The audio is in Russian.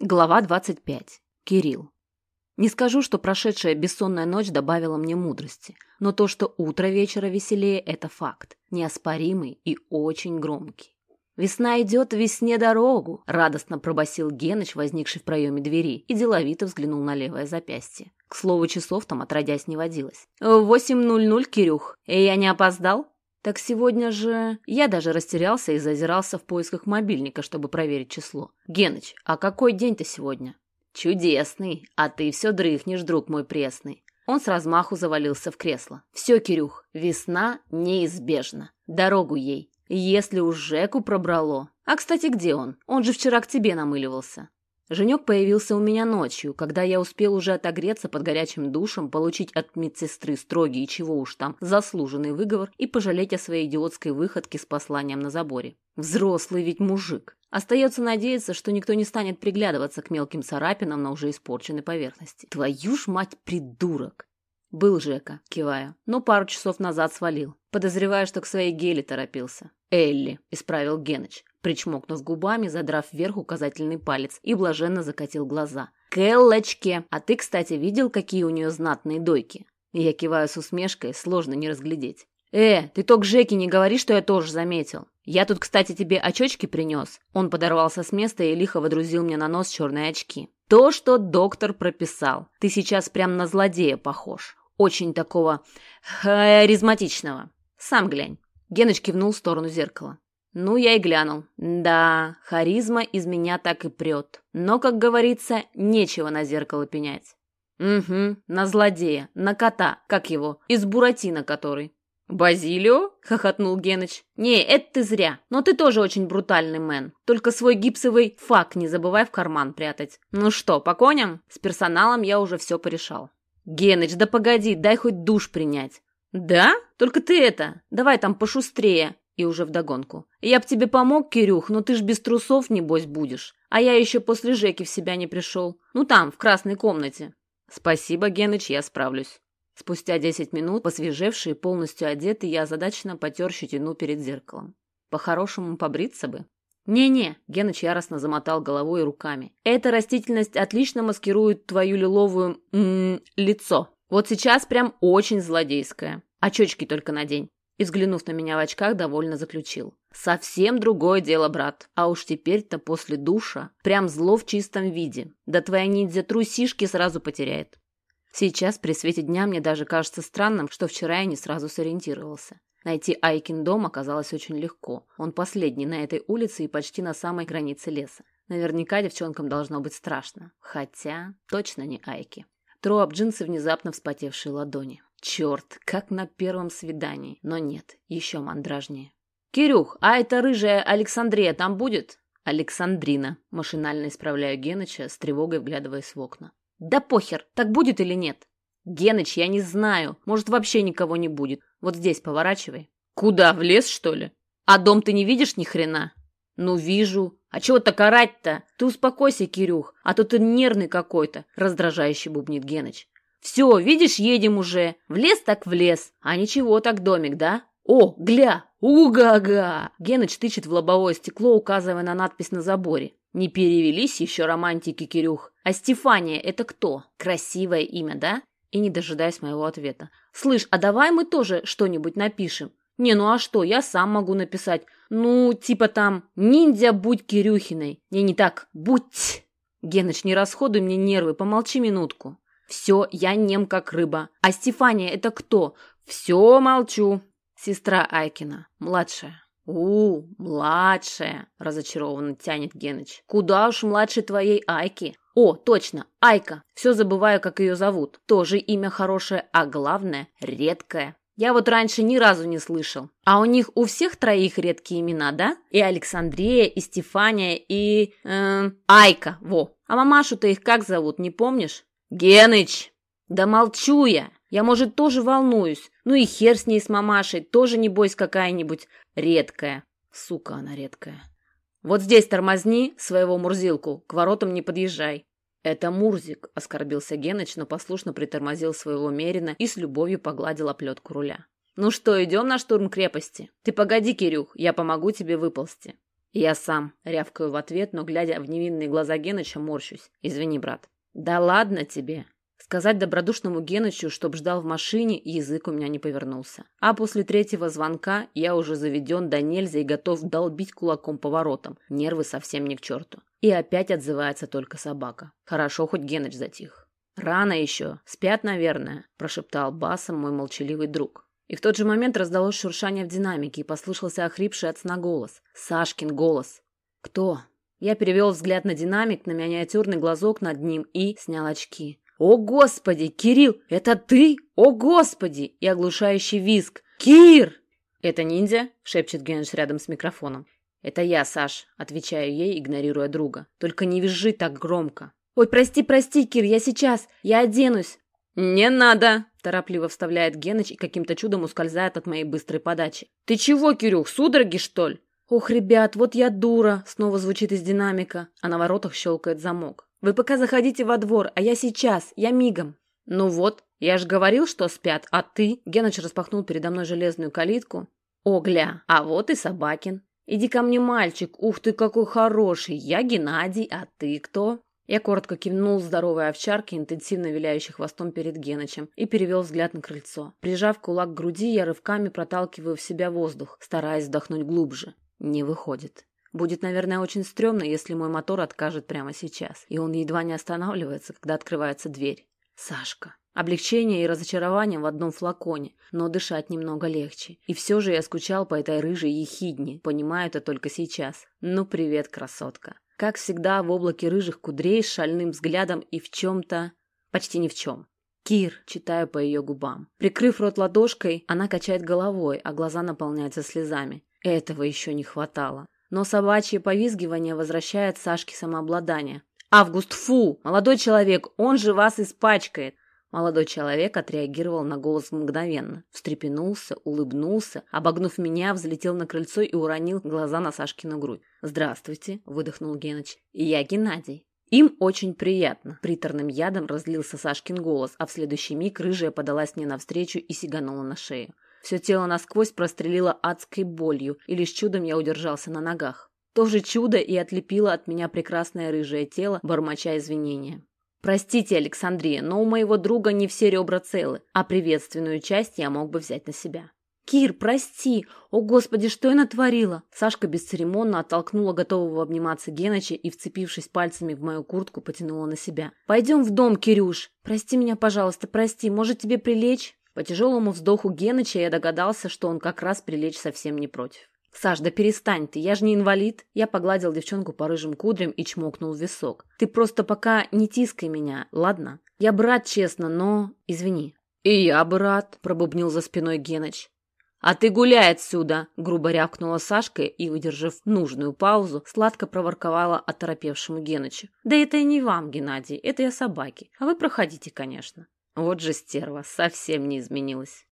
Глава 25. Кирилл. Не скажу, что прошедшая бессонная ночь добавила мне мудрости, но то, что утро вечера веселее – это факт, неоспоримый и очень громкий. «Весна идет, весне дорогу!» – радостно пробасил Геныч, возникший в проеме двери, и деловито взглянул на левое запястье. К слову, часов там отродясь не водилось. «Восемь ноль ноль, Кирюх, я не опоздал?» Так сегодня же... Я даже растерялся и зазирался в поисках мобильника, чтобы проверить число. Геныч, а какой день-то сегодня? Чудесный, а ты все дрыхнешь, друг мой пресный. Он с размаху завалился в кресло. Все, Кирюх, весна неизбежна. Дорогу ей. Если уж Жеку пробрало. А, кстати, где он? Он же вчера к тебе намыливался. Женек появился у меня ночью, когда я успел уже отогреться под горячим душем, получить от медсестры строгий и чего уж там заслуженный выговор и пожалеть о своей идиотской выходке с посланием на заборе. Взрослый ведь мужик. Остается надеяться, что никто не станет приглядываться к мелким царапинам на уже испорченной поверхности. Твою ж мать, придурок! Был Жека, кивая, но пару часов назад свалил. Подозреваю, что к своей геле торопился. Элли, исправил Геныч причмокнув губами, задрав вверх указательный палец и блаженно закатил глаза. «Кэллочке! А ты, кстати, видел, какие у нее знатные дойки?» Я киваю с усмешкой, сложно не разглядеть. «Э, ты только Жеке не говори, что я тоже заметил. Я тут, кстати, тебе очечки принес». Он подорвался с места и лихо водрузил мне на нос черные очки. «То, что доктор прописал. Ты сейчас прям на злодея похож. Очень такого... харизматичного. Сам глянь». Геныч кивнул в сторону зеркала. Ну, я и глянул. Да, харизма из меня так и прет. Но, как говорится, нечего на зеркало пенять. Угу, на злодея, на кота, как его, из Буратино который. «Базилио?» — хохотнул Геныч. «Не, это ты зря. Но ты тоже очень брутальный мэн. Только свой гипсовый фак не забывай в карман прятать. Ну что, по коням? С персоналом я уже все порешал». «Геныч, да погоди, дай хоть душ принять». «Да? Только ты это, давай там пошустрее. И уже вдогонку. «Я б тебе помог, Кирюх, но ты ж без трусов, небось, будешь. А я еще после Жеки в себя не пришел. Ну там, в красной комнате». «Спасибо, Геныч, я справлюсь». Спустя десять минут, посвежевший и полностью одетый, я озадаченно потер щетину перед зеркалом. По-хорошему побриться бы. «Не-не», — Геныч яростно замотал головой и руками. «Эта растительность отлично маскирует твою лиловую... М -м, лицо. Вот сейчас прям очень злодейское. Очечки только надень и, взглянув на меня в очках, довольно заключил. «Совсем другое дело, брат. А уж теперь-то после душа прям зло в чистом виде. Да твоя ниндзя трусишки сразу потеряет». Сейчас, при свете дня, мне даже кажется странным, что вчера я не сразу сориентировался. Найти Айкин дом оказалось очень легко. Он последний на этой улице и почти на самой границе леса. Наверняка девчонкам должно быть страшно. Хотя точно не Айки. Об джинсы внезапно вспотевшие ладони. Черт, как на первом свидании. Но нет, еще мандражнее. «Кирюх, а эта рыжая Александрия там будет?» «Александрина», — машинально исправляю Геныча, с тревогой вглядываясь в окна. «Да похер, так будет или нет?» «Геныч, я не знаю. Может, вообще никого не будет. Вот здесь поворачивай». «Куда, в лес, что ли?» «А дом ты не видишь ни хрена?» «Ну, вижу. А чего так орать-то? Ты успокойся, Кирюх, а то ты нервный какой-то», — раздражающе бубнит Геныч. Все, видишь, едем уже. В лес так в лес. А ничего так домик, да? О, гля! Уга-га! Геныч тычет в лобовое стекло, указывая на надпись на заборе. Не перевелись еще романтики, Кирюх. А Стефания это кто? Красивое имя, да? И не дожидаясь моего ответа. Слышь, а давай мы тоже что-нибудь напишем? Не, ну а что, я сам могу написать. Ну, типа там «Ниндзя, будь Кирюхиной». Не, не так, «Будь». Геныч, не расходуй мне нервы, помолчи минутку. Все, я нем как рыба. А Стефания это кто? Все, молчу. Сестра Айкина, младшая. «У, младшая!» – разочарованно тянет Геныч. «Куда уж младше твоей Айки?» «О, точно, Айка! Все забываю, как ее зовут. Тоже имя хорошее, а главное – редкое. Я вот раньше ни разу не слышал. А у них у всех троих редкие имена, да? И Александрия, и Стефания, и... Э, Айка, во. А мамашу-то их как зовут, не помнишь? «Геныч!» «Да молчу я! Я, может, тоже волнуюсь. Ну и хер с ней, с мамашей, тоже, небось, какая-нибудь редкая. Сука она редкая. Вот здесь тормозни своего Мурзилку, к воротам не подъезжай». «Это Мурзик», — оскорбился Геныч, но послушно притормозил своего Мерина и с любовью погладил оплетку руля. «Ну что, идем на штурм крепости? Ты погоди, Кирюх, я помогу тебе выползти». Я сам, рявкаю в ответ, но, глядя в невинные глаза Геныча, морщусь. Извини, брат. Да ладно тебе. Сказать добродушному Генычу, чтоб ждал в машине, язык у меня не повернулся. А после третьего звонка я уже заведен до нельзя и готов долбить кулаком по воротам. Нервы совсем не к черту. И опять отзывается только собака. Хорошо, хоть Геныч затих. «Рано еще. Спят, наверное», – прошептал басом мой молчаливый друг. И в тот же момент раздалось шуршание в динамике и послышался охрипший от сна голос. Сашкин голос. «Кто?» Я перевел взгляд на динамик, на миниатюрный глазок над ним и снял очки. «О, Господи! Кирилл, это ты? О, Господи!» И оглушающий визг. «Кир!» «Это ниндзя?» — шепчет Генш рядом с микрофоном. «Это я, Саш», — отвечаю ей, игнорируя друга. «Только не визжи так громко». «Ой, прости, прости, Кир, я сейчас. Я оденусь». «Не надо!» – торопливо вставляет Геныч и каким-то чудом ускользает от моей быстрой подачи. «Ты чего, Кирюх, судороги, что ли?» «Ох, ребят, вот я дура!» – снова звучит из динамика, а на воротах щелкает замок. Вы пока заходите во двор, а я сейчас, я мигом. Ну вот, я же говорил, что спят, а ты? Геныч распахнул передо мной железную калитку. О, гля, а вот и Собакин. Иди ко мне, мальчик, ух ты, какой хороший. Я Геннадий, а ты кто? Я коротко кивнул здоровой овчарке, интенсивно виляющей хвостом перед Генычем, и перевел взгляд на крыльцо. Прижав кулак к груди, я рывками проталкиваю в себя воздух, стараясь вдохнуть глубже. Не выходит. Будет, наверное, очень стрёмно, если мой мотор откажет прямо сейчас, и он едва не останавливается, когда открывается дверь. Сашка. Облегчение и разочарование в одном флаконе, но дышать немного легче. И все же я скучал по этой рыжей ехидне, понимаю это только сейчас. Ну, привет, красотка. Как всегда, в облаке рыжих кудрей с шальным взглядом и в чем-то... Почти ни в чем. «Кир», читаю по ее губам. Прикрыв рот ладошкой, она качает головой, а глаза наполняются слезами. Этого еще не хватало но собачье повизгивание возвращает Сашке самообладание. «Август, фу! Молодой человек, он же вас испачкает!» Молодой человек отреагировал на голос мгновенно. Встрепенулся, улыбнулся, обогнув меня, взлетел на крыльцо и уронил глаза на Сашкину грудь. «Здравствуйте», — выдохнул Геныч. «Я Геннадий». «Им очень приятно», — приторным ядом разлился Сашкин голос, а в следующий миг рыжая подалась мне навстречу и сиганула на шею. Все тело насквозь прострелило адской болью, и лишь чудом я удержался на ногах. То же чудо и отлепило от меня прекрасное рыжее тело, бормоча извинения. «Простите, Александрия, но у моего друга не все ребра целы, а приветственную часть я мог бы взять на себя». «Кир, прости! О, Господи, что я натворила?» Сашка бесцеремонно оттолкнула готового обниматься Геныча и, вцепившись пальцами в мою куртку, потянула на себя. «Пойдем в дом, Кирюш! Прости меня, пожалуйста, прости. Может, тебе прилечь?» По тяжелому вздоху Геныча я догадался, что он как раз прилечь совсем не против. «Саш, да перестань ты, я же не инвалид!» Я погладил девчонку по рыжим кудрям и чмокнул в висок. «Ты просто пока не тискай меня, ладно? Я брат, честно, но... Извини». «И я брат», — пробубнил за спиной Геныч. «А ты гуляй отсюда!» — грубо рявкнула Сашка и, выдержав нужную паузу, сладко проворковала оторопевшему Генычу. «Да это и не вам, Геннадий, это я собаки. А вы проходите, конечно». Вот же стерва, совсем не изменилась.